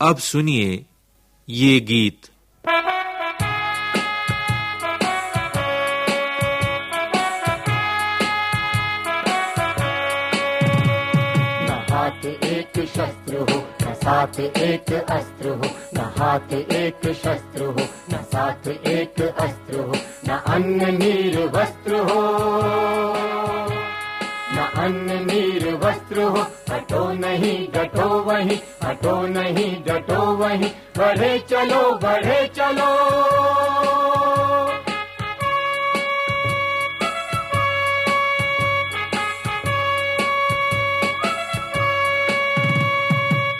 अब सुनिए ये गीत। एक शस्त्र हो न साथ एक अस्त्र हो न हाथ एक शस्त्र हो न साथ एक अस्त्र हो, न अन्न नीर वस्त्र हो। न अन्न नीर वस्त्र हो हटो नहीं डटो वहीं हटो नहीं डटो वहीं। बढ़े चलो बढ़े चलो।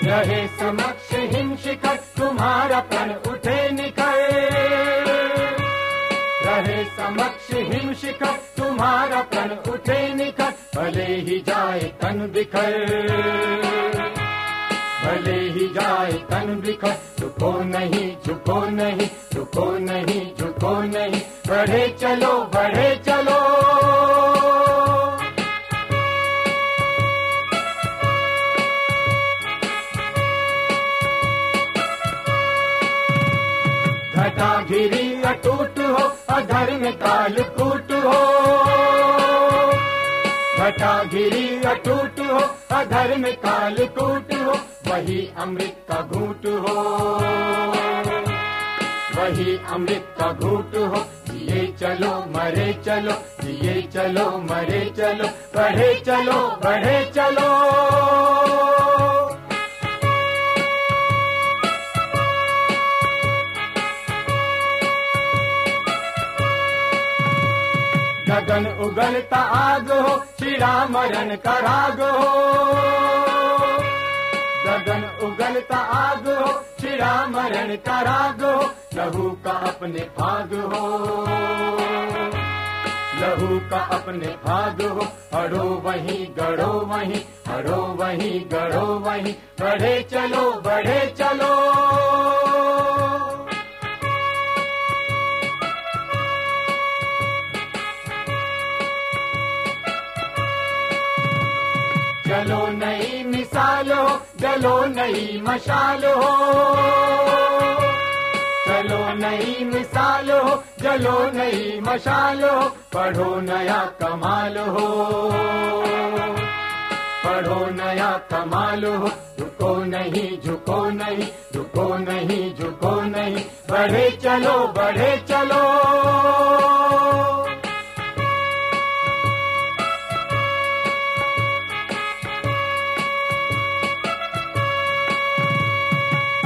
रहे समक्ष हिंसिकर तुम्हारा प्रण उठे निकल रहे समक्ष प्रण उठे निकल भले ही जाए तन बिखर भले ही जाए तन बिखर झुको नहीं झुको नहीं झुको नहीं झुको नहीं। बढ़े चलो बढ़े चलो। घटा घिरी अटूट हो अधर्म काल कूट हो घटा घिरी अटूट हो काल कूट हो, वही अमृत का घूट हो। वही अमृत का घूट हो, जिए चलो, मरे चलो, जिए चलो, मरे चलो, बढ़े चलो बढ़े चलो। गगन उगलता आग हो शिरा मरण हो। गगन उगलता आग हो शिरा मरण का राग हो लहू का अपने भाग हो। लहू का अपने भाग हो हरो वहीं गढ़ो वहीं हरो वहीं गढ़ो वहीं बढ़े चलो बढ़े चलो चलो नई मिसाल चलो नई मशाल। चलो नई मिसाल चलो नई मशाल पढ़ो नया कमाल। हो पढ़ो नया कमाल हो झुको नहीं झुको नहीं झुको नहीं झुको नहीं बढ़े चलो बढ़े चलो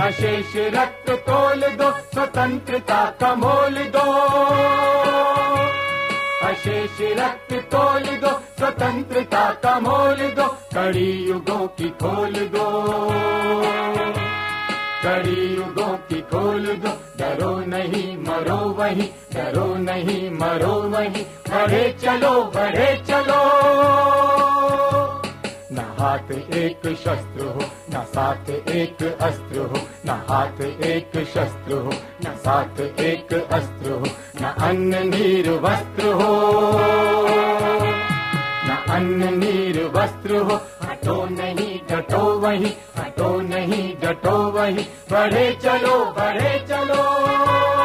अशेष रक्त तोल दो स्वतंत्रता का मोल दो। अशेष रक्त तोल दो स्वतंत्रता का मोल दो कड़ी युगों की खोल दो। कड़ी युगों की खोल दो डरो नहीं मरो वहीं डरो नहीं मरो वहीं बढ़े चलो बढ़े चलो। न हाथ एक शस्त्र हो न साथ एक अस्त्र हो न हाथ एक शस्त्र साथ एक अस्त्र अन्न नीर वस्त्र अन्न नीर वस्त्र हटो नहीं डटो वहीं हटो नहीं डटो वहीं बढ़े चलो बढ़े चलो